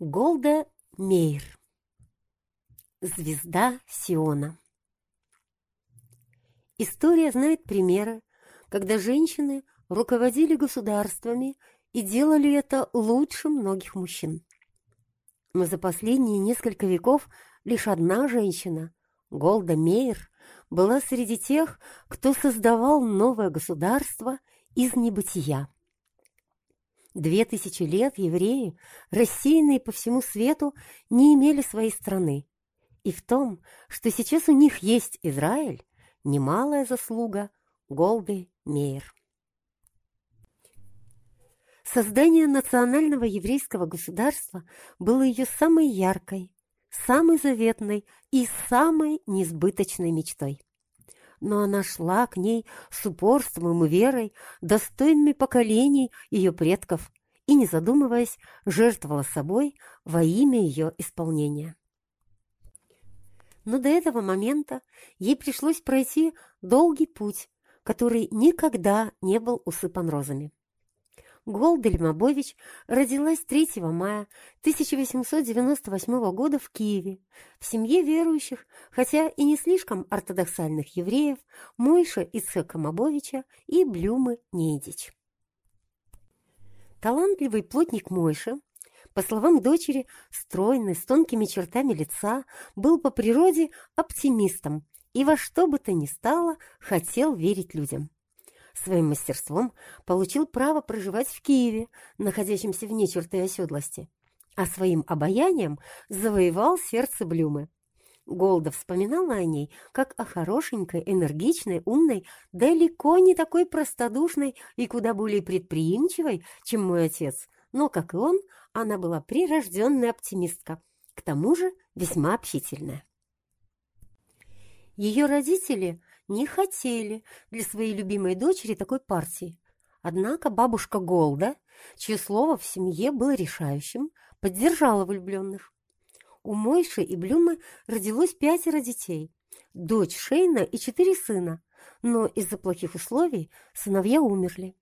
Голда Мейер Звезда Сиона История знает примеры, когда женщины руководили государствами и делали это лучше многих мужчин. Но за последние несколько веков лишь одна женщина, Голда Мейер, была среди тех, кто создавал новое государство из небытия. Две тысячи лет евреи, рассеянные по всему свету, не имели своей страны. И в том, что сейчас у них есть Израиль, немалая заслуга Голды Мейер. Создание национального еврейского государства было ее самой яркой, самой заветной и самой несбыточной мечтой. Но она шла к ней с упорством и верой, достойными поколений ее предков, и, не задумываясь, жертвовала собой во имя ее исполнения. Но до этого момента ей пришлось пройти долгий путь, который никогда не был усыпан розами. Голда Лимобович родилась 3 мая 1898 года в Киеве в семье верующих, хотя и не слишком ортодоксальных евреев Мойша Ицхека Мабовича и Блюмы Нейдич. Талантливый плотник Мойша, по словам дочери, стройный, с тонкими чертами лица, был по природе оптимистом и во что бы то ни стало хотел верить людям своим мастерством получил право проживать в Киеве, находящемся вне черты оседлости, а своим обаянием завоевал сердце Блюмы. Голда вспоминала о ней как о хорошенькой, энергичной, умной, далеко не такой простодушной и куда более предприимчивой, чем мой отец, но, как и он, она была прирожденная оптимистка, к тому же весьма общительная. Ее родители не хотели для своей любимой дочери такой партии. Однако бабушка Голда, чье слово в семье было решающим, поддержала влюбленных. У Мойши и Блюмы родилось пятеро детей, дочь Шейна и четыре сына, но из-за плохих условий сыновья умерли.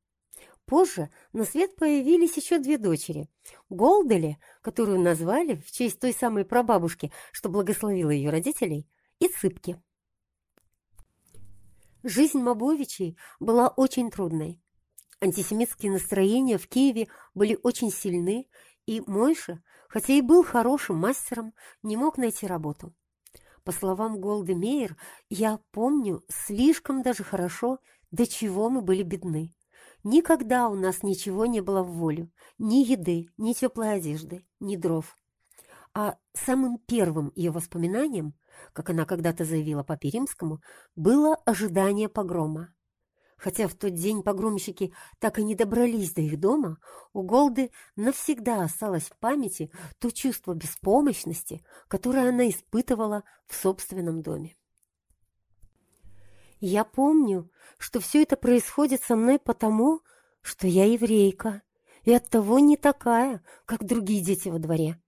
Позже на свет появились еще две дочери. Голдели, которую назвали в честь той самой прабабушки, что благословила ее родителей, и Цыпки. Жизнь Мабовичей была очень трудной. Антисемитские настроения в Киеве были очень сильны, и Мойша, хотя и был хорошим мастером, не мог найти работу. По словам Голды Мейер, я помню слишком даже хорошо, до чего мы были бедны. Никогда у нас ничего не было в волю, ни еды, ни теплой одежды, ни дров. А самым первым ее воспоминанием – как она когда-то заявила Папе Римскому, было ожидание погрома. Хотя в тот день погромщики так и не добрались до их дома, у Голды навсегда осталось в памяти то чувство беспомощности, которое она испытывала в собственном доме. Я помню, что все это происходит со мной потому, что я еврейка, и оттого не такая, как другие дети во дворе.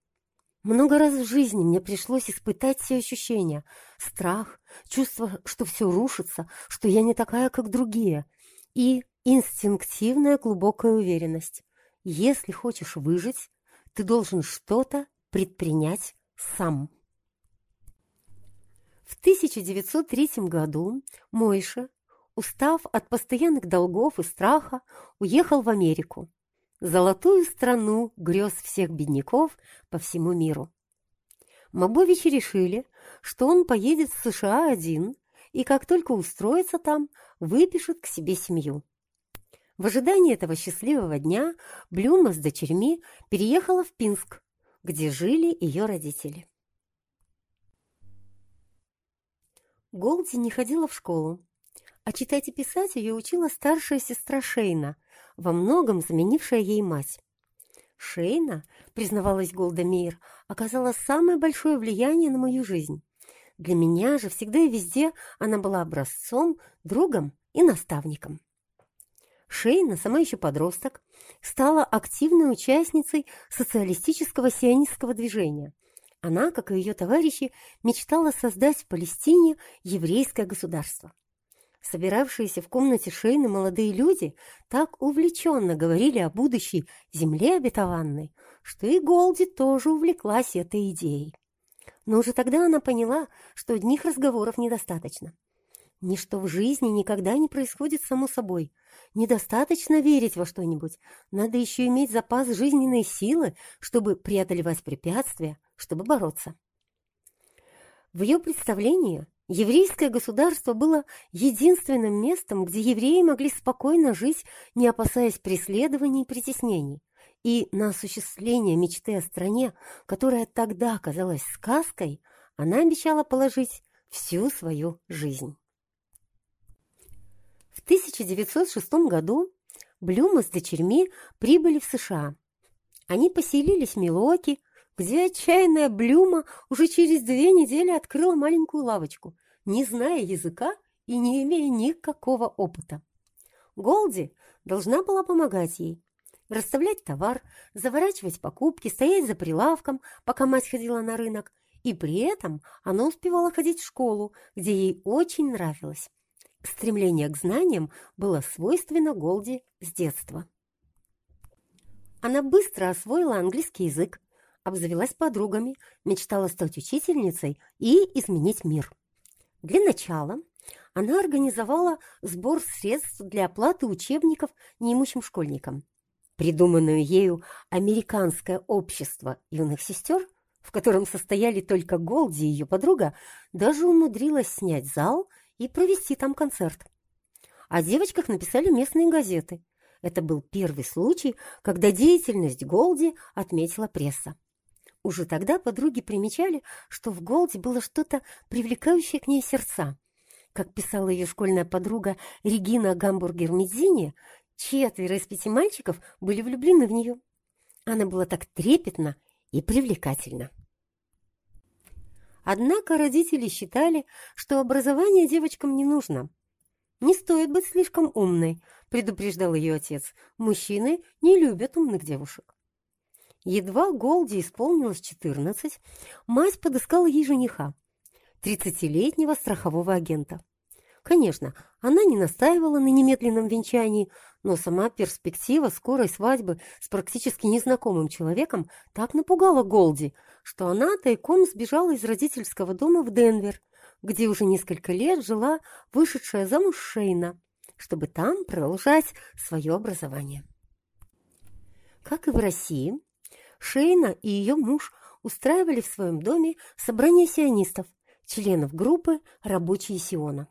Много раз в жизни мне пришлось испытать все ощущения. Страх, чувство, что все рушится, что я не такая, как другие. И инстинктивная глубокая уверенность. Если хочешь выжить, ты должен что-то предпринять сам. В 1903 году Мойша, устав от постоянных долгов и страха, уехал в Америку золотую страну грез всех бедняков по всему миру. Мабовичи решили, что он поедет в США один и как только устроится там, выпишет к себе семью. В ожидании этого счастливого дня Блюма с дочерьми переехала в Пинск, где жили ее родители. Голди не ходила в школу, а читать и писать ее учила старшая сестра Шейна – во многом заменившая ей мать. Шейна, признавалась Голда Мейер, оказала самое большое влияние на мою жизнь. Для меня же всегда и везде она была образцом, другом и наставником. Шейна, сама еще подросток, стала активной участницей социалистического сионистского движения. Она, как и ее товарищи, мечтала создать в Палестине еврейское государство. Собиравшиеся в комнате Шейны молодые люди так увлеченно говорили о будущей земле обетованной, что и Голди тоже увлеклась этой идеей. Но уже тогда она поняла, что одних разговоров недостаточно. Ничто в жизни никогда не происходит само собой. Недостаточно верить во что-нибудь. Надо еще иметь запас жизненной силы, чтобы преодолевать препятствия, чтобы бороться. В ее представлении еврейское государство было единственным местом, где евреи могли спокойно жить, не опасаясь преследований и притеснений. И на осуществление мечты о стране, которая тогда казалась сказкой, она обещала положить всю свою жизнь. В 1906 году Блюма с дочерьми прибыли в США. Они поселились в Милуоке, где отчаянная Блюма уже через две недели открыла маленькую лавочку, не зная языка и не имея никакого опыта. Голди должна была помогать ей, расставлять товар, заворачивать покупки, стоять за прилавком, пока мать ходила на рынок, и при этом она успевала ходить в школу, где ей очень нравилось. Стремление к знаниям было свойственно Голди с детства. Она быстро освоила английский язык, обзавелась подругами, мечтала стать учительницей и изменить мир. Для начала она организовала сбор средств для оплаты учебников неимущим школьникам. Придуманное ею «Американское общество юных сестер», в котором состояли только Голди и ее подруга, даже умудрилась снять зал и провести там концерт. О девочках написали местные газеты. Это был первый случай, когда деятельность Голди отметила пресса. Уже тогда подруги примечали, что в Голди было что-то привлекающее к ней сердца. Как писала ее школьная подруга Регина Гамбургер-Медзини, четверо из пяти мальчиков были влюблены в нее. Она была так трепетна и привлекательна. Однако родители считали, что образование девочкам не нужно. «Не стоит быть слишком умной», — предупреждал ее отец. «Мужчины не любят умных девушек». Едва Голди исполнилось 14, мать подыскала ей жениха, 30-летнего страхового агента. Конечно, она не настаивала на немедленном венчании, но сама перспектива скорой свадьбы с практически незнакомым человеком так напугала Голди, что она тайком сбежала из родительского дома в Денвер, где уже несколько лет жила вышедшая замуж Шейна, чтобы там продолжать свое образование. Как и в России, Шейна и ее муж устраивали в своем доме собрание сионистов, членов группы «Рабочие Сиона».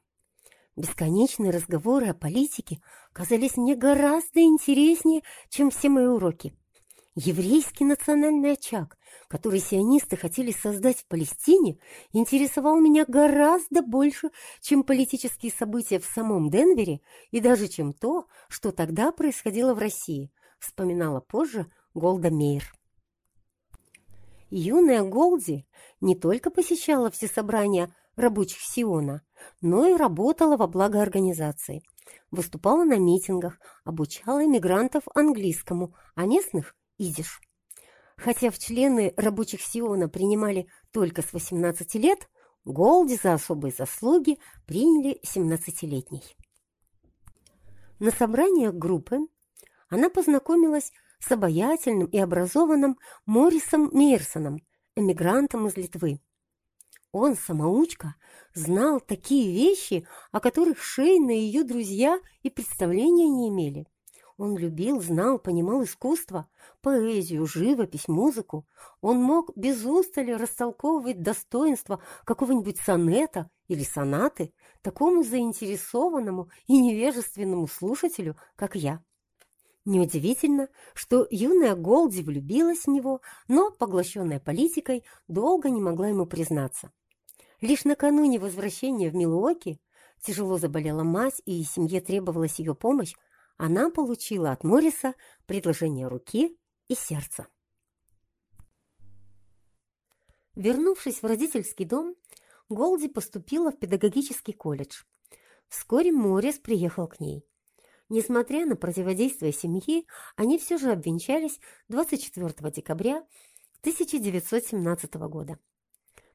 Бесконечные разговоры о политике казались мне гораздо интереснее, чем все мои уроки. Еврейский национальный очаг, который сионисты хотели создать в Палестине, интересовал меня гораздо больше, чем политические события в самом Денвере и даже чем то, что тогда происходило в России, вспоминала позже Голда Мейер. Юная Голди не только посещала все собрания рабочих Сиона, но и работала во благо организации. Выступала на митингах, обучала иммигрантов английскому, а местных – идиш. Хотя в члены рабочих Сиона принимали только с 18 лет, Голди за особые заслуги приняли 17-летней. На собраниях группы она познакомилась с обаятельным и образованным Морисом Мейерсоном, эмигрантом из Литвы. Он, самоучка, знал такие вещи, о которых Шейна и ее друзья и представления не имели. Он любил, знал, понимал искусство, поэзию, живопись, музыку. Он мог без устали растолковывать достоинства какого-нибудь сонета или сонаты такому заинтересованному и невежественному слушателю, как я. Неудивительно, что юная Голди влюбилась в него, но, поглощенная политикой, долго не могла ему признаться. Лишь накануне возвращения в Милуоки тяжело заболела мать, и семье требовалась ее помощь, она получила от Морриса предложение руки и сердца. Вернувшись в родительский дом, Голди поступила в педагогический колледж. Вскоре Моррис приехал к ней. Несмотря на противодействие семьи, они все же обвенчались 24 декабря 1917 года.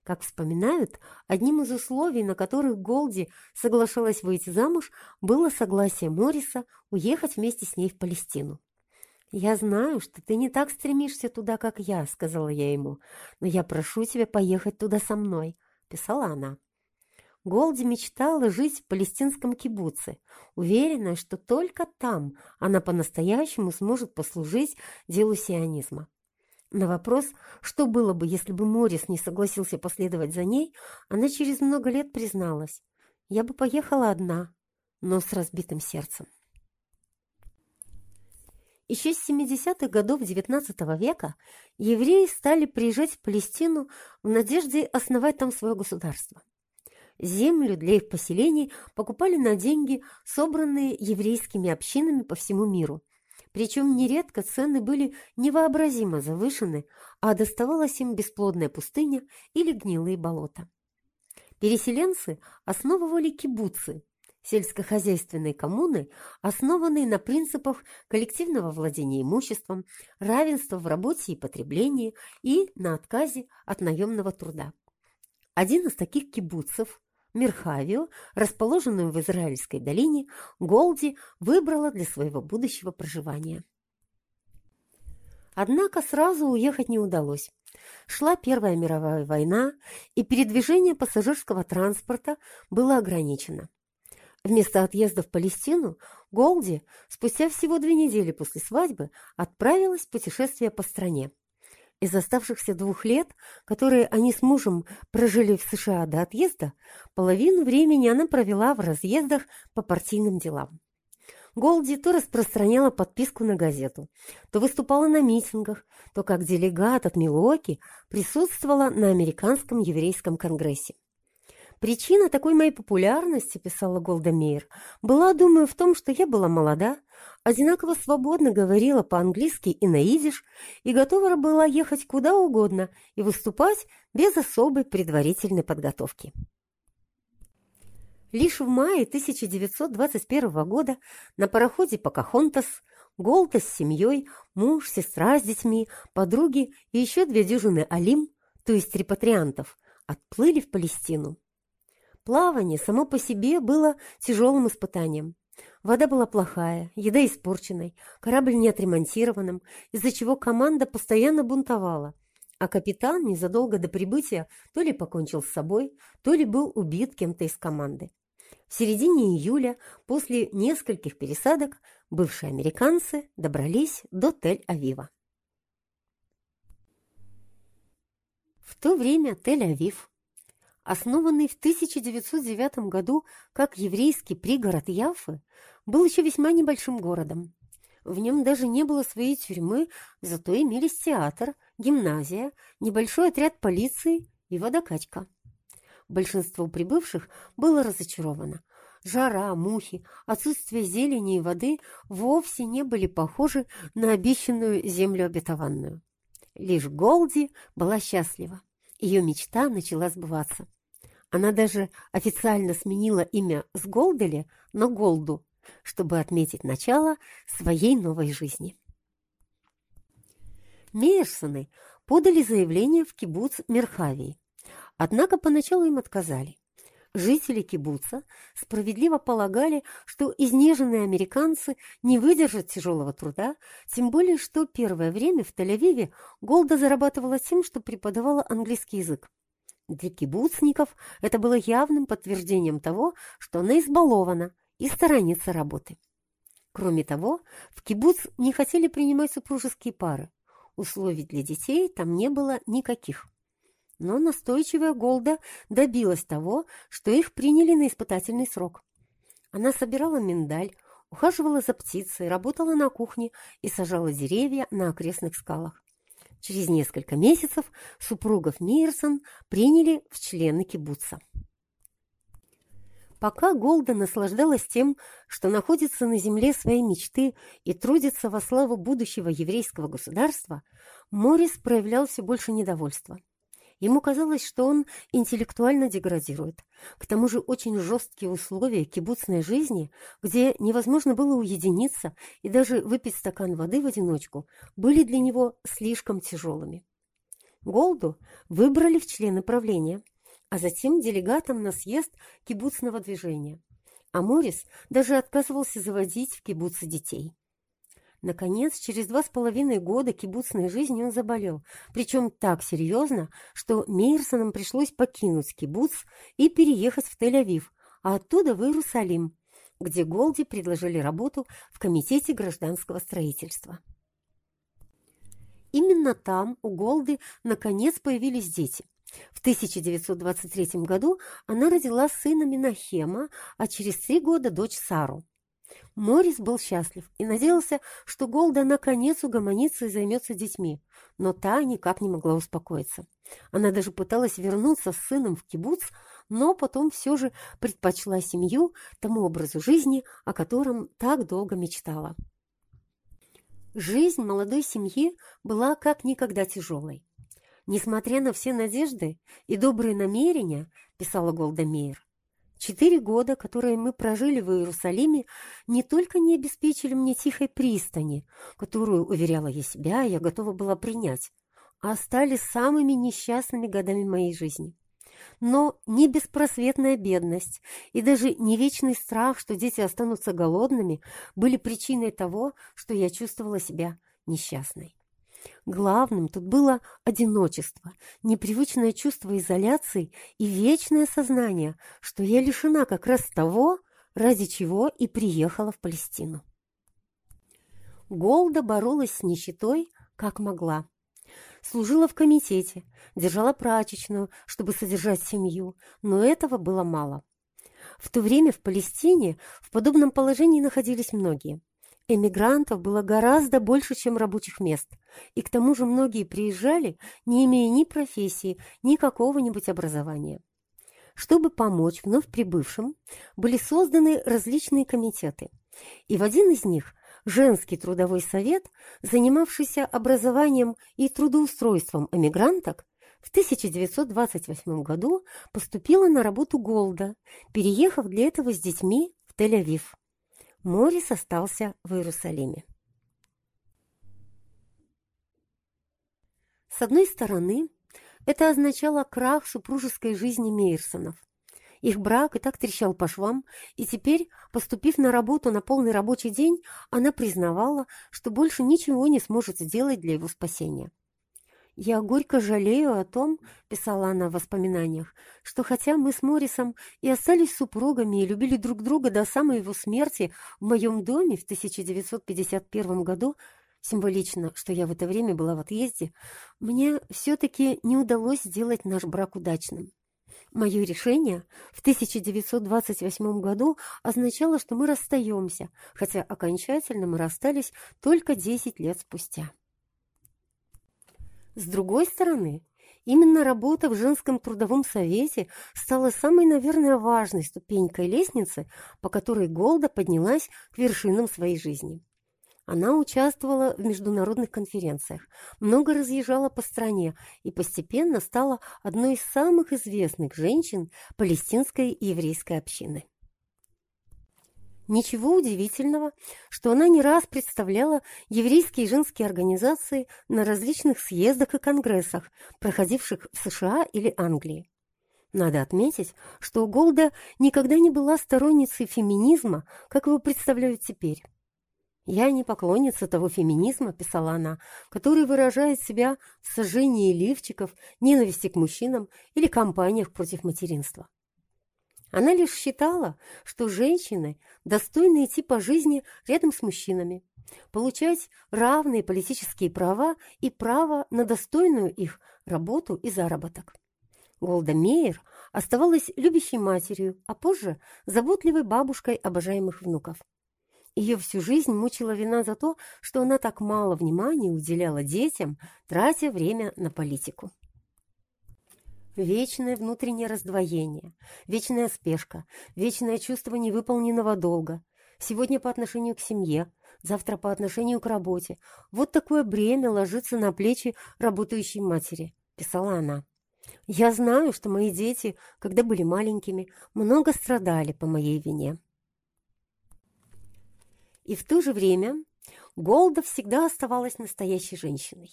Как вспоминают, одним из условий, на которых Голди соглашалась выйти замуж, было согласие Морриса уехать вместе с ней в Палестину. «Я знаю, что ты не так стремишься туда, как я», — сказала я ему, «но я прошу тебя поехать туда со мной», — писала она. Голди мечтала жить в палестинском кибуце, уверенная, что только там она по-настоящему сможет послужить делу сионизма. На вопрос, что было бы, если бы Морис не согласился последовать за ней, она через много лет призналась. «Я бы поехала одна, но с разбитым сердцем». Еще с 70-х годов XIX века евреи стали приезжать в Палестину в надежде основать там свое государство. Землю для их поселений покупали на деньги, собранные еврейскими общинами по всему миру – причем нередко цены были невообразимо завышены, а доставалась им бесплодная пустыня или гнилые болота. Переселенцы основывали кибуцы, сельскохозяйственные коммуны, основанные на принципах коллективного владения имуществом, равенства в работе и потреблении и на отказе от наемного труда. Один из таких кибуцев Мерхавию, расположенную в Израильской долине, Голди выбрала для своего будущего проживания. Однако сразу уехать не удалось. Шла Первая мировая война, и передвижение пассажирского транспорта было ограничено. Вместо отъезда в Палестину Голди спустя всего две недели после свадьбы отправилась в путешествие по стране. Из оставшихся двух лет, которые они с мужем прожили в США до отъезда, половину времени она провела в разъездах по партийным делам. Голди то распространяла подписку на газету, то выступала на митингах, то как делегат от Милуоки присутствовала на американском еврейском конгрессе. Причина такой моей популярности, писала Голда Мейер, была, думаю, в том, что я была молода, одинаково свободно говорила по-английски и на идиш и готова была ехать куда угодно и выступать без особой предварительной подготовки. Лишь в мае 1921 года на пароходе «Покахонтас» Голда с семьей, муж, сестра с детьми, подруги и еще две дюжины алим, то есть репатриантов, отплыли в Палестину. Плавание само по себе было тяжелым испытанием. Вода была плохая, еда испорченной, корабль не отремонтированным, из-за чего команда постоянно бунтовала, а капитан незадолго до прибытия то ли покончил с собой, то ли был убит кем-то из команды. В середине июля, после нескольких пересадок, бывшие американцы добрались до Тель-Авива. В то время Тель-Авив основанный в 1909 году как еврейский пригород Яффы, был еще весьма небольшим городом. В нем даже не было своей тюрьмы, зато имелись театр, гимназия, небольшой отряд полиции и водокачка. Большинство прибывших было разочаровано. Жара, мухи, отсутствие зелени и воды вовсе не были похожи на обещанную землю обетованную. Лишь Голди была счастлива. Ее мечта начала сбываться. Она даже официально сменила имя с Голдели на Голду, чтобы отметить начало своей новой жизни. Мейерсоны подали заявление в кибуц Мерхавии, однако поначалу им отказали. Жители кибуца справедливо полагали, что изнеженные американцы не выдержат тяжелого труда, тем более, что первое время в Тель-Авиве Голда зарабатывала тем, что преподавала английский язык. Для кибуцников это было явным подтверждением того, что она избалована и сторонится работы. Кроме того, в кибуц не хотели принимать супружеские пары. Условий для детей там не было никаких. Но настойчивая Голда добилась того, что их приняли на испытательный срок. Она собирала миндаль, ухаживала за птицей, работала на кухне и сажала деревья на окрестных скалах. Через несколько месяцев супругов Мейерсон приняли в члены кибуца. Пока Голда наслаждалась тем, что находится на земле своей мечты и трудится во славу будущего еврейского государства, Морис проявлял все больше недовольства. Ему казалось, что он интеллектуально деградирует. К тому же очень жесткие условия кибуцной жизни, где невозможно было уединиться и даже выпить стакан воды в одиночку, были для него слишком тяжелыми. Голду выбрали в члены правления, а затем делегатом на съезд кибуцного движения. А Морис даже отказывался заводить в кибуце детей. Наконец, через два с половиной года кибуцной жизни он заболел, причем так серьезно, что Мейерсонам пришлось покинуть кибуц и переехать в Тель-Авив, а оттуда в Иерусалим, где Голди предложили работу в Комитете гражданского строительства. Именно там у Голды наконец появились дети. В 1923 году она родила сына Минахема, а через три года дочь Сару. Морис был счастлив и надеялся, что Голда наконец угомонится и займется детьми, но та никак не могла успокоиться. Она даже пыталась вернуться с сыном в кибуц, но потом все же предпочла семью тому образу жизни, о котором так долго мечтала. Жизнь молодой семьи была как никогда тяжелой. Несмотря на все надежды и добрые намерения, писала Голда Меир, Четыре года, которые мы прожили в Иерусалиме, не только не обеспечили мне тихой пристани, которую, уверяла я себя, я готова была принять, а стали самыми несчастными годами моей жизни. Но не беспросветная бедность и даже не вечный страх, что дети останутся голодными, были причиной того, что я чувствовала себя несчастной. Главным тут было одиночество, непривычное чувство изоляции и вечное сознание, что я лишена как раз того, ради чего и приехала в Палестину. Голда боролась с нищетой, как могла. Служила в комитете, держала прачечную, чтобы содержать семью, но этого было мало. В то время в Палестине в подобном положении находились многие – Эмигрантов было гораздо больше, чем рабочих мест, и к тому же многие приезжали, не имея ни профессии, ни какого-нибудь образования. Чтобы помочь вновь прибывшим, были созданы различные комитеты, и в один из них женский трудовой совет, занимавшийся образованием и трудоустройством эмигранток, в 1928 году поступила на работу Голда, переехав для этого с детьми в Тель-Авив. Морис остался в Иерусалиме. С одной стороны, это означало крах супружеской жизни Мейерсонов. Их брак и так трещал по швам, и теперь, поступив на работу на полный рабочий день, она признавала, что больше ничего не сможет сделать для его спасения. «Я горько жалею о том, — писала она в воспоминаниях, — что хотя мы с Моррисом и остались супругами и любили друг друга до самой его смерти в моем доме в 1951 году, символично, что я в это время была в отъезде, мне все-таки не удалось сделать наш брак удачным. Мое решение в 1928 году означало, что мы расстаемся, хотя окончательно мы расстались только 10 лет спустя. С другой стороны, именно работа в женском трудовом совете стала самой, наверное, важной ступенькой лестницы, по которой Голда поднялась к вершинам своей жизни. Она участвовала в международных конференциях, много разъезжала по стране и постепенно стала одной из самых известных женщин палестинской и еврейской общины. Ничего удивительного, что она не раз представляла еврейские женские организации на различных съездах и конгрессах, проходивших в США или Англии. Надо отметить, что Голда никогда не была сторонницей феминизма, как его представляют теперь. «Я не поклонница того феминизма», — писала она, «который выражает себя в сожжении лифчиков, ненависти к мужчинам или кампаниях против материнства. Она лишь считала, что женщины достойны идти по жизни рядом с мужчинами, получать равные политические права и право на достойную их работу и заработок. Голда Меир оставалась любящей матерью, а позже заботливой бабушкой обожаемых внуков. Ее всю жизнь мучила вина за то, что она так мало внимания уделяла детям, тратя время на политику. Вечное внутреннее раздвоение, вечная спешка, вечное чувство невыполненного долга. Сегодня по отношению к семье, завтра по отношению к работе. Вот такое бремя ложится на плечи работающей матери, писала она. Я знаю, что мои дети, когда были маленькими, много страдали по моей вине. И в то же время Голда всегда оставалась настоящей женщиной.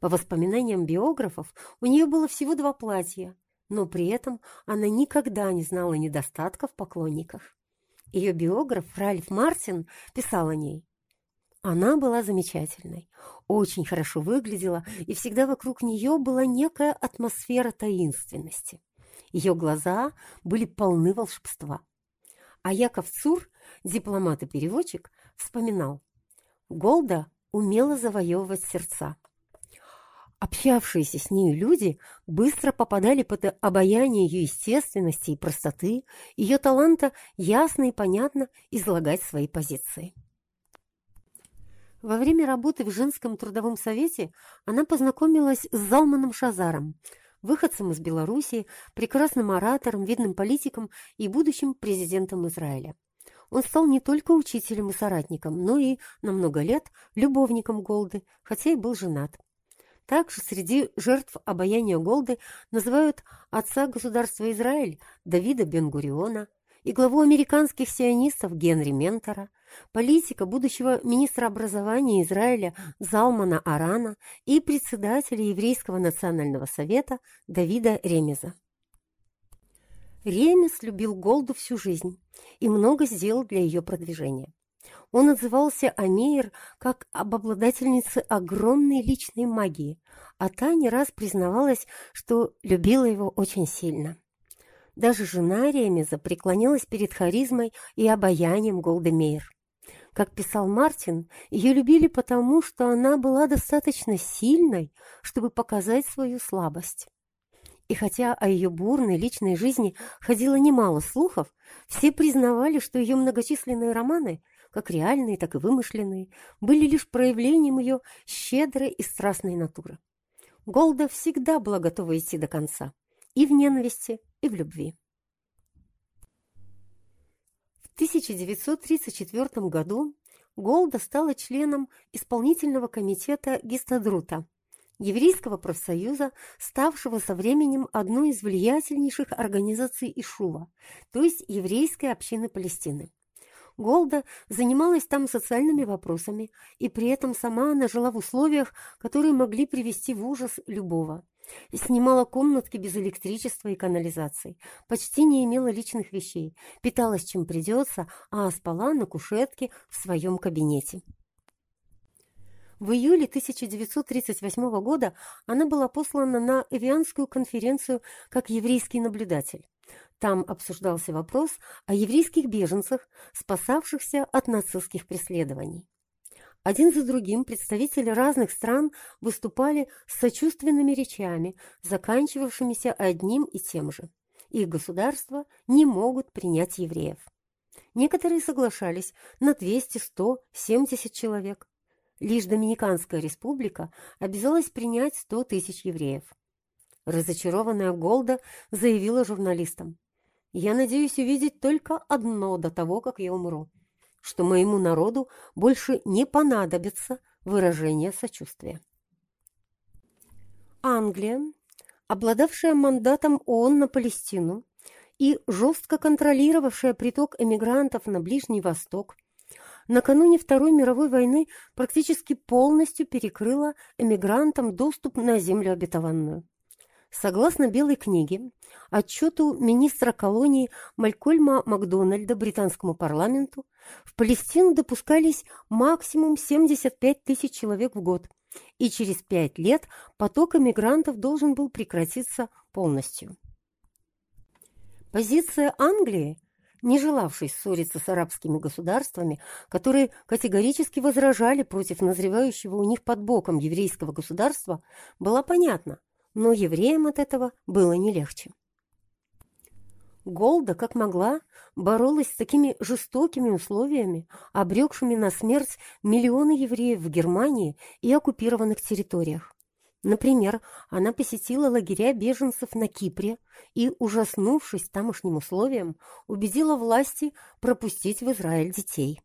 По воспоминаниям биографов, у нее было всего два платья, но при этом она никогда не знала недостатка в поклонниках. Ее биограф Ральф Мартин писал о ней. Она была замечательной, очень хорошо выглядела, и всегда вокруг нее была некая атмосфера таинственности. Ее глаза были полны волшебства. А Яков Цур, дипломат и переводчик, вспоминал. Голда умела завоевывать сердца. Общавшиеся с ней люди быстро попадали под обаяние ее естественности и простоты, ее таланта ясно и понятно излагать свои позиции. Во время работы в женском трудовом совете она познакомилась с Залманом Шазаром, выходцем из Белоруссии, прекрасным оратором, видным политиком и будущим президентом Израиля. Он стал не только учителем и соратником, но и на много лет любовником Голды, хотя и был женат. Также среди жертв обаяния Голды называют отца государства Израиль Давида Бен-Гуриона и главу американских сионистов Генри Ментора, политика будущего министра образования Израиля Залмана Арана и председателя Еврейского национального совета Давида Ремеза. Ремес любил Голду всю жизнь и много сделал для ее продвижения. Он отзывался о Мейер как об обладательнице огромной личной магии, а та не раз признавалась, что любила его очень сильно. Даже жена Ремеза преклонилась перед харизмой и обаянием Голды Мейер. Как писал Мартин, ее любили потому, что она была достаточно сильной, чтобы показать свою слабость. И хотя о ее бурной личной жизни ходило немало слухов, все признавали, что ее многочисленные романы, как реальные, так и вымышленные, были лишь проявлением ее щедрой и страстной натуры. Голда всегда была готова идти до конца, и в ненависти, и в любви. 1934 году Голда стала членом исполнительного комитета Гистадрута, еврейского профсоюза, ставшего со временем одной из влиятельнейших организаций Ишува, то есть еврейской общины Палестины. Голда занималась там социальными вопросами, и при этом сама она жила в условиях, которые могли привести в ужас любого – Снимала комнатки без электричества и канализации, почти не имела личных вещей, питалась чем придется, а спала на кушетке в своем кабинете. В июле 1938 года она была послана на Эвианскую конференцию как еврейский наблюдатель. Там обсуждался вопрос о еврейских беженцах, спасавшихся от нацистских преследований. Один за другим представители разных стран выступали с сочувственными речами, заканчивавшимися одним и тем же. Их государства не могут принять евреев. Некоторые соглашались на 200, 100, 70 человек. Лишь Доминиканская республика обязалась принять 100 тысяч евреев. Разочарованная Голда заявила журналистам, «Я надеюсь увидеть только одно до того, как я умру что моему народу больше не понадобится выражение сочувствия. Англия, обладавшая мандатом ООН на Палестину и жестко контролировавшая приток эмигрантов на Ближний Восток, накануне Второй мировой войны практически полностью перекрыла эмигрантам доступ на землю обетованную. Согласно Белой книге, отчету министра колонии Малькольма Макдональда британскому парламенту, в Палестину допускались максимум 75 тысяч человек в год, и через пять лет поток эмигрантов должен был прекратиться полностью. Позиция Англии, не желавшей ссориться с арабскими государствами, которые категорически возражали против назревающего у них под боком еврейского государства, была понятна но евреям от этого было не легче. Голда, как могла, боролась с такими жестокими условиями, обрекшими на смерть миллионы евреев в Германии и оккупированных территориях. Например, она посетила лагеря беженцев на Кипре и, ужаснувшись тамошним условиям, убедила власти пропустить в Израиль детей.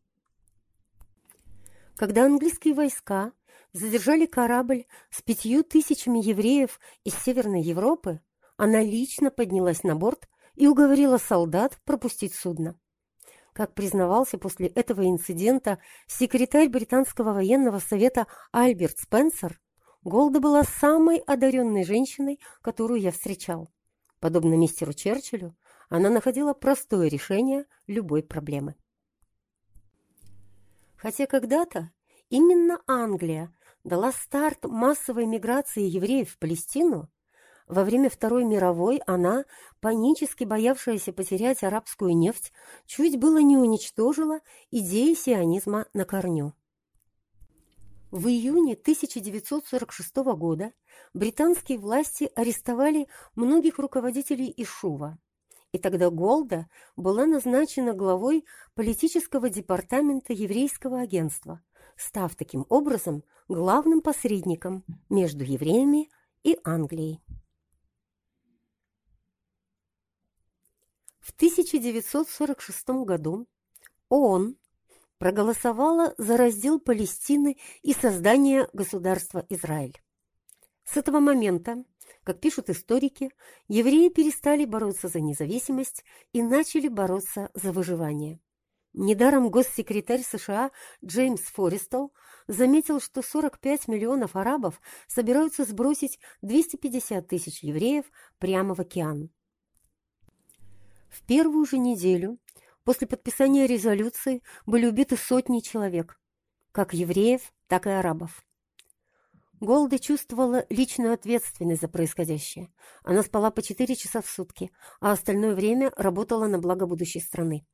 Когда английские войска задержали корабль с пятью тысячами евреев из Северной Европы, она лично поднялась на борт и уговорила солдат пропустить судно. Как признавался после этого инцидента секретарь британского военного совета Альберт Спенсер, Голда была самой одаренной женщиной, которую я встречал. Подобно мистеру Черчиллю, она находила простое решение любой проблемы. Хотя когда-то именно Англия дала старт массовой миграции евреев в Палестину, во время Второй мировой она, панически боявшаяся потерять арабскую нефть, чуть было не уничтожила идеи сионизма на корню. В июне 1946 года британские власти арестовали многих руководителей Ишува, и тогда Голда была назначена главой политического департамента еврейского агентства, став таким образом главным посредником между евреями и Англией. В 1946 году ООН проголосовала за раздел Палестины и создание государства Израиль. С этого момента, как пишут историки, евреи перестали бороться за независимость и начали бороться за выживание. Недаром госсекретарь США Джеймс Форестел заметил, что 45 миллионов арабов собираются сбросить 250 тысяч евреев прямо в океан. В первую же неделю после подписания резолюции были убиты сотни человек, как евреев, так и арабов. Голда чувствовала личную ответственность за происходящее. Она спала по 4 часа в сутки, а остальное время работала на благо будущей страны.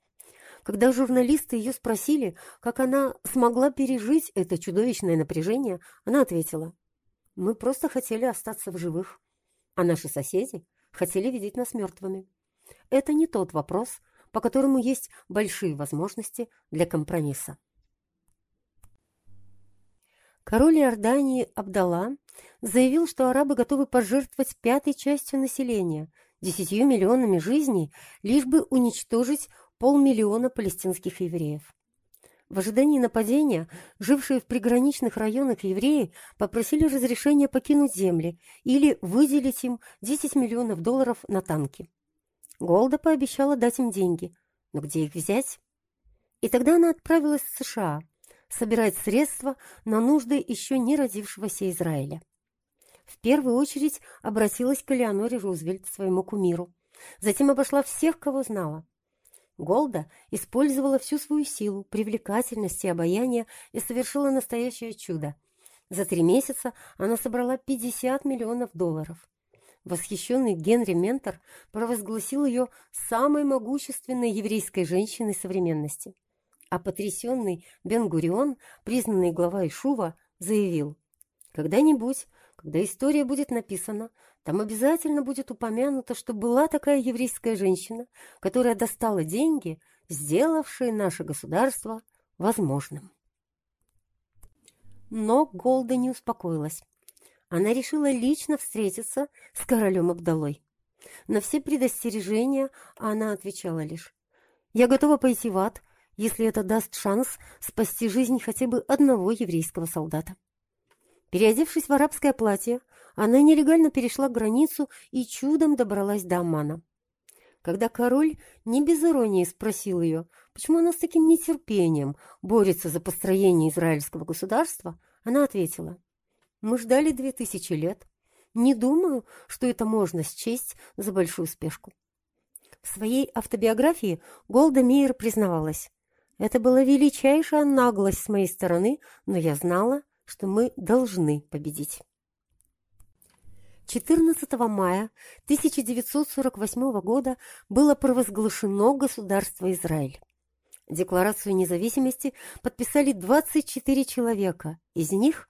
Когда журналисты ее спросили, как она смогла пережить это чудовищное напряжение, она ответила, «Мы просто хотели остаться в живых, а наши соседи хотели видеть нас мертвыми». Это не тот вопрос, по которому есть большие возможности для компромисса. Король Иордании Абдалла заявил, что арабы готовы пожертвовать пятой частью населения, десятью миллионами жизней, лишь бы уничтожить полмиллиона палестинских евреев. В ожидании нападения, жившие в приграничных районах евреи попросили разрешения покинуть земли или выделить им 10 миллионов долларов на танки. Голда пообещала дать им деньги. Но где их взять? И тогда она отправилась в США собирать средства на нужды еще не родившегося Израиля. В первую очередь обратилась к Элеоноре Рузвельт, своему кумиру. Затем обошла всех, кого знала. Голда использовала всю свою силу, привлекательность и обаяние и совершила настоящее чудо. За три месяца она собрала 50 миллионов долларов. Восхищенный Генри Ментор провозгласил ее самой могущественной еврейской женщиной современности. А потрясенный Бен-Гурион, признанный глава Ишува, заявил, «Когда-нибудь, когда история будет написана, там обязательно будет упомянуто, что была такая еврейская женщина, которая достала деньги, сделавшие наше государство возможным». Но Голда не успокоилась она решила лично встретиться с королем Абдалой. На все предостережения она отвечала лишь «Я готова пойти в ад, если это даст шанс спасти жизнь хотя бы одного еврейского солдата». Переодевшись в арабское платье, она нелегально перешла границу и чудом добралась до Аммана. Когда король не без иронии спросил ее, почему она с таким нетерпением борется за построение израильского государства, она ответила – мы ждали две тысячи лет. Не думаю, что это можно счесть за большую спешку. В своей автобиографии Голда Мейер признавалась. Это была величайшая наглость с моей стороны, но я знала, что мы должны победить. 14 мая 1948 года было провозглашено государство Израиль. Декларацию независимости подписали 24 человека, из них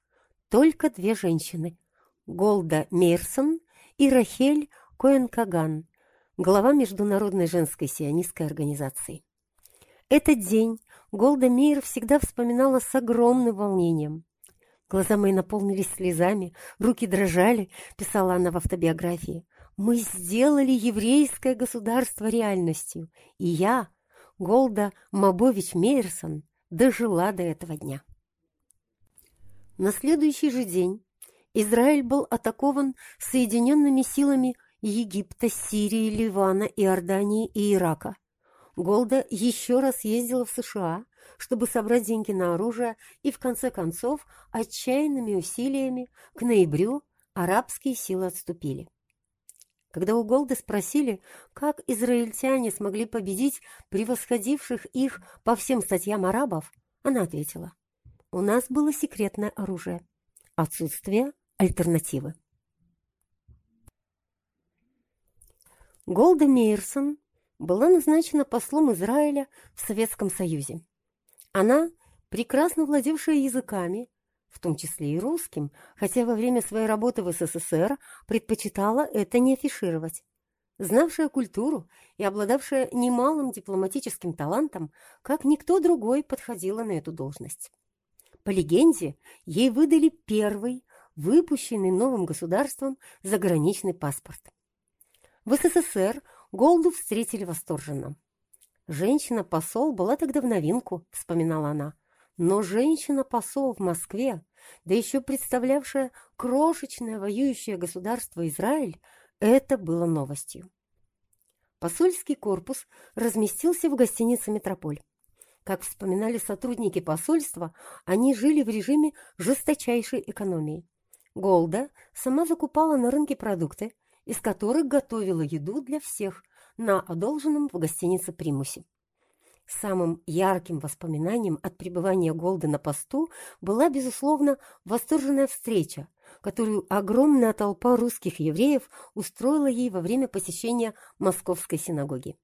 только две женщины – Голда Мейерсон и Рахель Коэн-Каган, глава Международной женской сионистской организации. Этот день Голда Мейер всегда вспоминала с огромным волнением. Глаза мои наполнились слезами, руки дрожали, писала она в автобиографии. Мы сделали еврейское государство реальностью, и я, Голда Мабович Мейерсон, дожила до этого дня. На следующий же день Израиль был атакован соединенными силами Египта, Сирии, Ливана, Иордании и Ирака. Голда еще раз ездила в США, чтобы собрать деньги на оружие, и в конце концов отчаянными усилиями к ноябрю арабские силы отступили. Когда у Голды спросили, как израильтяне смогли победить превосходивших их по всем статьям арабов, она ответила, «У нас было секретное оружие, отсутствие альтернативы». Голда Мейерсон была назначена послом Израиля в Советском Союзе. Она, прекрасно владевшая языками, в том числе и русским, хотя во время своей работы в СССР предпочитала это не афишировать. Знавшая культуру и обладавшая немалым дипломатическим талантом, как никто другой подходила на эту должность. По легенде, ей выдали первый, выпущенный новым государством, заграничный паспорт. В СССР Голду встретили восторженно. «Женщина-посол была тогда в новинку», — вспоминала она. «Но женщина-посол в Москве, да еще представлявшая крошечное воюющее государство Израиль, это было новостью». Посольский корпус разместился в гостинице «Метрополь». Как вспоминали сотрудники посольства, они жили в режиме жесточайшей экономии. Голда сама закупала на рынке продукты, из которых готовила еду для всех на одолженном в гостинице примусе. Самым ярким воспоминанием от пребывания Голды на посту была, безусловно, восторженная встреча, которую огромная толпа русских евреев устроила ей во время посещения Московской синагоги.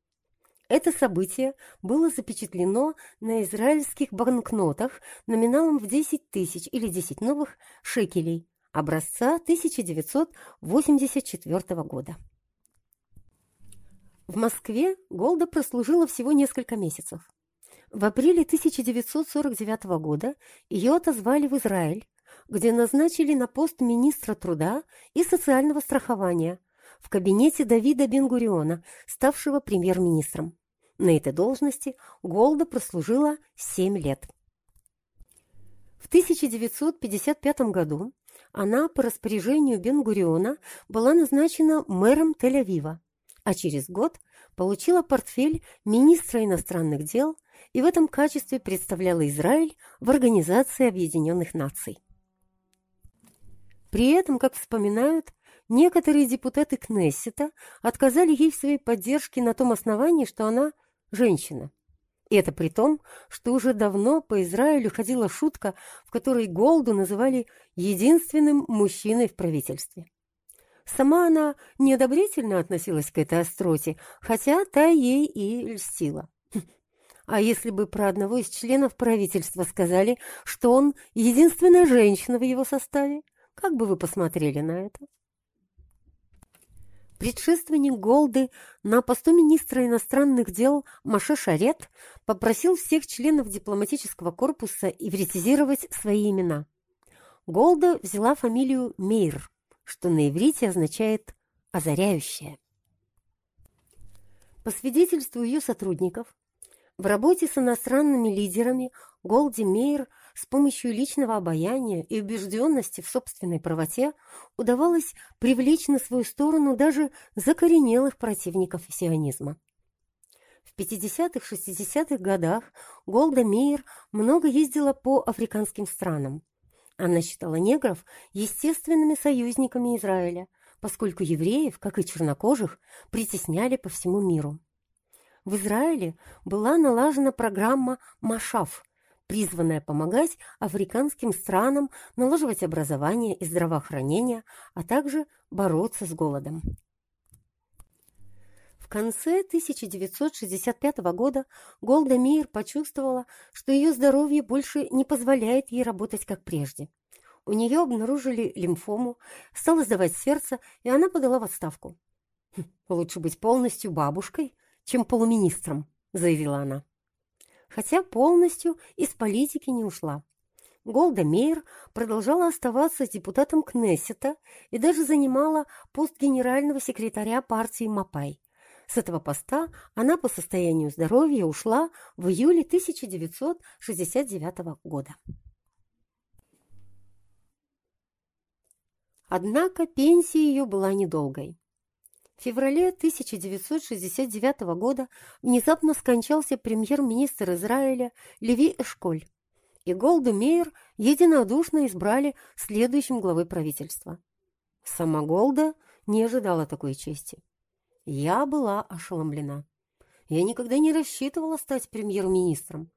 Это событие было запечатлено на израильских банкнотах номиналом в 10 тысяч или 10 новых шекелей, образца 1984 года. В Москве Голда прослужила всего несколько месяцев. В апреле 1949 года ее отозвали в Израиль, где назначили на пост министра труда и социального страхования в кабинете Давида Бенгуриона, ставшего премьер-министром. На этой должности Голда прослужила 7 лет. В 1955 году она по распоряжению Бен-Гуриона была назначена мэром Тель-Авива, а через год получила портфель министра иностранных дел и в этом качестве представляла Израиль в Организации Объединенных Наций. При этом, как вспоминают, некоторые депутаты Кнессета отказали ей в своей поддержке на том основании, что она женщина. И это при том, что уже давно по Израилю ходила шутка, в которой Голду называли единственным мужчиной в правительстве. Сама она неодобрительно относилась к этой остроте, хотя та ей и льстила. А если бы про одного из членов правительства сказали, что он единственная женщина в его составе, как бы вы посмотрели на это? Предшественник Голды на посту министра иностранных дел Маше Шарет попросил всех членов дипломатического корпуса ивритизировать свои имена. Голда взяла фамилию Мейр, что на иврите означает «озаряющая». По свидетельству ее сотрудников, в работе с иностранными лидерами Голди Мейер с помощью личного обаяния и убежденности в собственной правоте удавалось привлечь на свою сторону даже закоренелых противников сионизма. В 50-60-х годах Голда Мейер много ездила по африканским странам. Она считала негров естественными союзниками Израиля, поскольку евреев, как и чернокожих, притесняли по всему миру. В Израиле была налажена программа «Машав», призванная помогать африканским странам налаживать образование и здравоохранение, а также бороться с голодом. Конце 1965 года Голда Меир почувствовала, что ее здоровье больше не позволяет ей работать как прежде. У нее обнаружили лимфому, стало сдавать сердце, и она подала в отставку. «Хм, «Лучше быть полностью бабушкой, чем полуминистром», — заявила она хотя полностью из политики не ушла. Голда Мейер продолжала оставаться депутатом Кнессета и даже занимала пост генерального секретаря партии Мапай. С этого поста она по состоянию здоровья ушла в июле 1969 года. Однако пенсия ее была недолгой. В феврале 1969 года внезапно скончался премьер-министр Израиля Леви Эшколь, и Голду Мейер единодушно избрали следующим главой правительства. Сама Голда не ожидала такой чести. Я была ошеломлена. Я никогда не рассчитывала стать премьер-министром.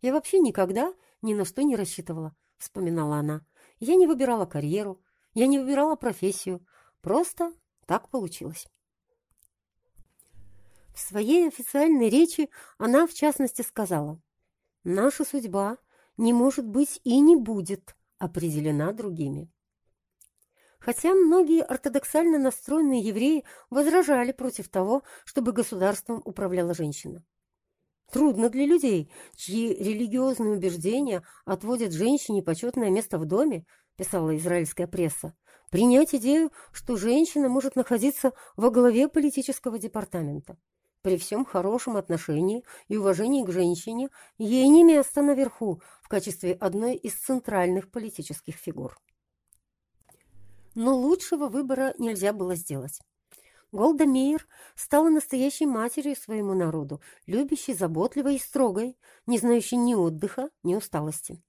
Я вообще никогда ни на что не рассчитывала, вспоминала она. Я не выбирала карьеру, я не выбирала профессию. Просто так получилось. В своей официальной речи она, в частности, сказала, «Наша судьба не может быть и не будет определена другими». Хотя многие ортодоксально настроенные евреи возражали против того, чтобы государством управляла женщина. Трудно для людей, чьи религиозные убеждения отводят женщине почетное место в доме, писала израильская пресса, принять идею, что женщина может находиться во главе политического департамента. При всем хорошем отношении и уважении к женщине ей не место наверху в качестве одной из центральных политических фигур. Но лучшего выбора нельзя было сделать. Голда Меир стала настоящей матерью своему народу, любящей, заботливой и строгой, не знающей ни отдыха, ни усталости.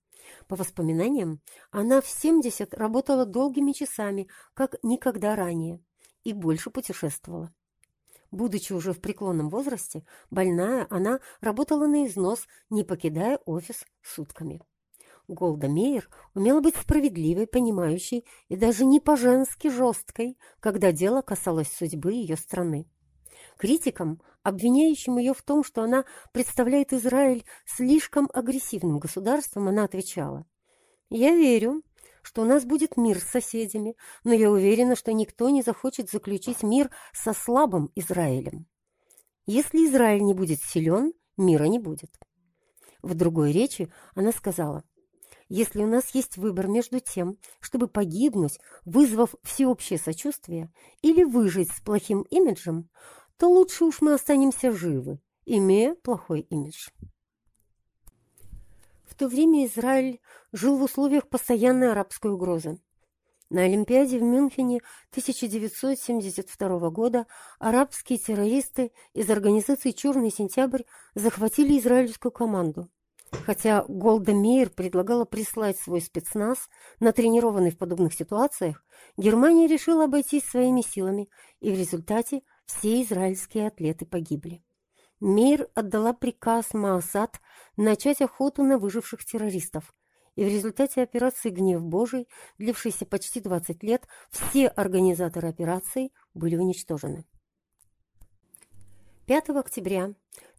По воспоминаниям, она в 70 работала долгими часами, как никогда ранее, и больше путешествовала. Будучи уже в преклонном возрасте, больная, она работала на износ, не покидая офис сутками. Голда Мейер умела быть справедливой, понимающей и даже не по-женски жесткой, когда дело касалось судьбы ее страны. Критикам, обвиняющим ее в том, что она представляет Израиль слишком агрессивным государством, она отвечала, «Я верю, что у нас будет мир с соседями, но я уверена, что никто не захочет заключить мир со слабым Израилем. Если Израиль не будет силен, мира не будет. В другой речи она сказала, если у нас есть выбор между тем, чтобы погибнуть, вызвав всеобщее сочувствие, или выжить с плохим имиджем, то лучше уж мы останемся живы, имея плохой имидж. В то время Израиль жил в условиях постоянной арабской угрозы. На Олимпиаде в Мюнхене 1972 года арабские террористы из организации «Черный сентябрь» захватили израильскую команду. Хотя Голда Мейер предлагала прислать свой спецназ, натренированный в подобных ситуациях, Германия решила обойтись своими силами, и в результате все израильские атлеты погибли. Мейер отдала приказ Маасад начать охоту на выживших террористов, и в результате операции «Гнев Божий», длившейся почти 20 лет, все организаторы операции были уничтожены. 5 октября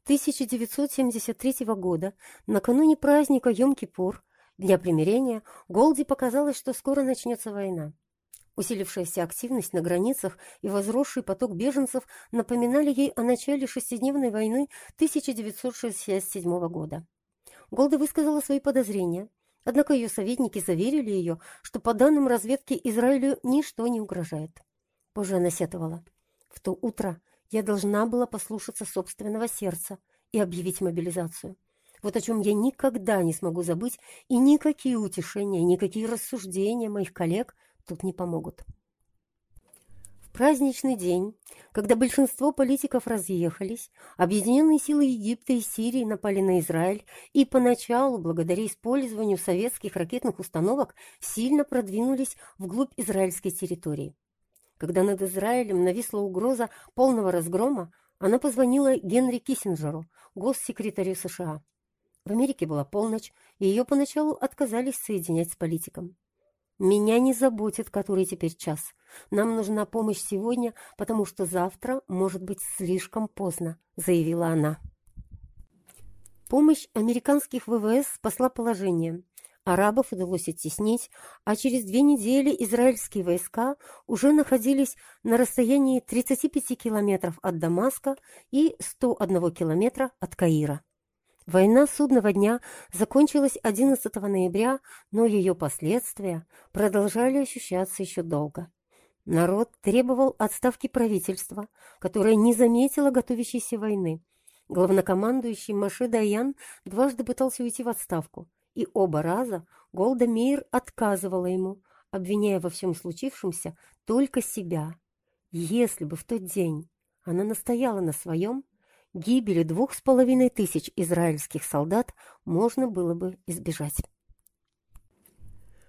1973 года, накануне праздника Йом-Кипур, Дня примирения, Голди показалось, что скоро начнется война. Усилившаяся активность на границах и возросший поток беженцев напоминали ей о начале шестидневной войны 1967 года. Голда высказала свои подозрения, однако ее советники заверили ее, что по данным разведки Израилю ничто не угрожает. Позже она сетовала. В то утро я должна была послушаться собственного сердца и объявить мобилизацию. Вот о чем я никогда не смогу забыть, и никакие утешения, никакие рассуждения моих коллег тут не помогут. В праздничный день, когда большинство политиков разъехались, объединенные силы Египта и Сирии напали на Израиль и поначалу, благодаря использованию советских ракетных установок, сильно продвинулись вглубь израильской территории. Когда над Израилем нависла угроза полного разгрома, она позвонила Генри Киссинджеру, госсекретарю США. В Америке была полночь, и ее поначалу отказались соединять с политиком. Меня не заботит, который теперь час. Нам нужна помощь сегодня, потому что завтра может быть слишком поздно, заявила она. Помощь американских ВВС спасла положение. Арабов удалось оттеснить, а через две недели израильские войска уже находились на расстоянии 35 километров от Дамаска и 101 километра от Каира. Война судного дня закончилась 11 ноября, но ее последствия продолжали ощущаться еще долго. Народ требовал отставки правительства, которое не заметило готовящейся войны. Главнокомандующий Маше Даян дважды пытался уйти в отставку, и оба раза Голда Меир отказывала ему, обвиняя во всем случившемся только себя. Если бы в тот день она настояла на своем, гибели двух с половиной тысяч израильских солдат можно было бы избежать.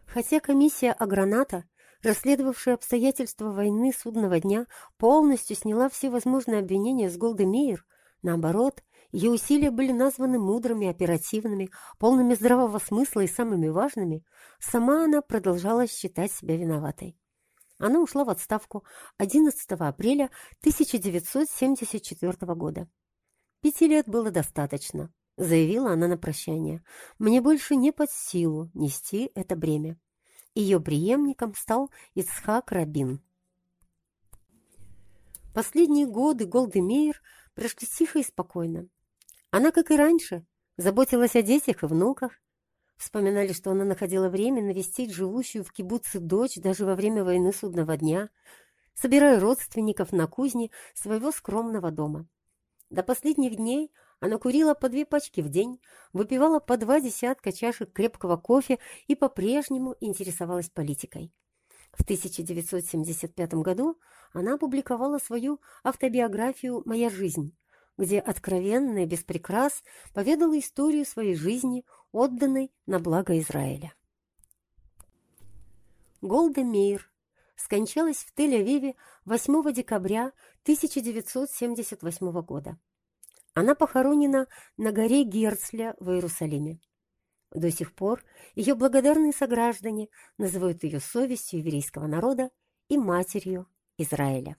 Хотя комиссия Аграната, расследовавшая обстоятельства войны судного дня, полностью сняла все возможные обвинения с Голды Мейер, наоборот, ее усилия были названы мудрыми, оперативными, полными здравого смысла и самыми важными, сама она продолжала считать себя виноватой. Она ушла в отставку 11 апреля 1974 года. «Пяти лет было достаточно», — заявила она на прощание. «Мне больше не под силу нести это бремя». Ее преемником стал Ицхак Рабин. Последние годы Голды Мейер прошли тихо и спокойно. Она, как и раньше, заботилась о детях и внуках. Вспоминали, что она находила время навестить живущую в кибуце дочь даже во время войны судного дня, собирая родственников на кузне своего скромного дома. До последних дней она курила по две пачки в день, выпивала по два десятка чашек крепкого кофе и по-прежнему интересовалась политикой. В 1975 году она опубликовала свою автобиографию «Моя жизнь», где откровенно и без поведала историю своей жизни, отданной на благо Израиля. Голда Мейер скончалась в Тель-Авиве 8 декабря 1978 года. Она похоронена на горе Герцля в Иерусалиме. До сих пор ее благодарные сограждане называют ее совестью еврейского народа и матерью Израиля.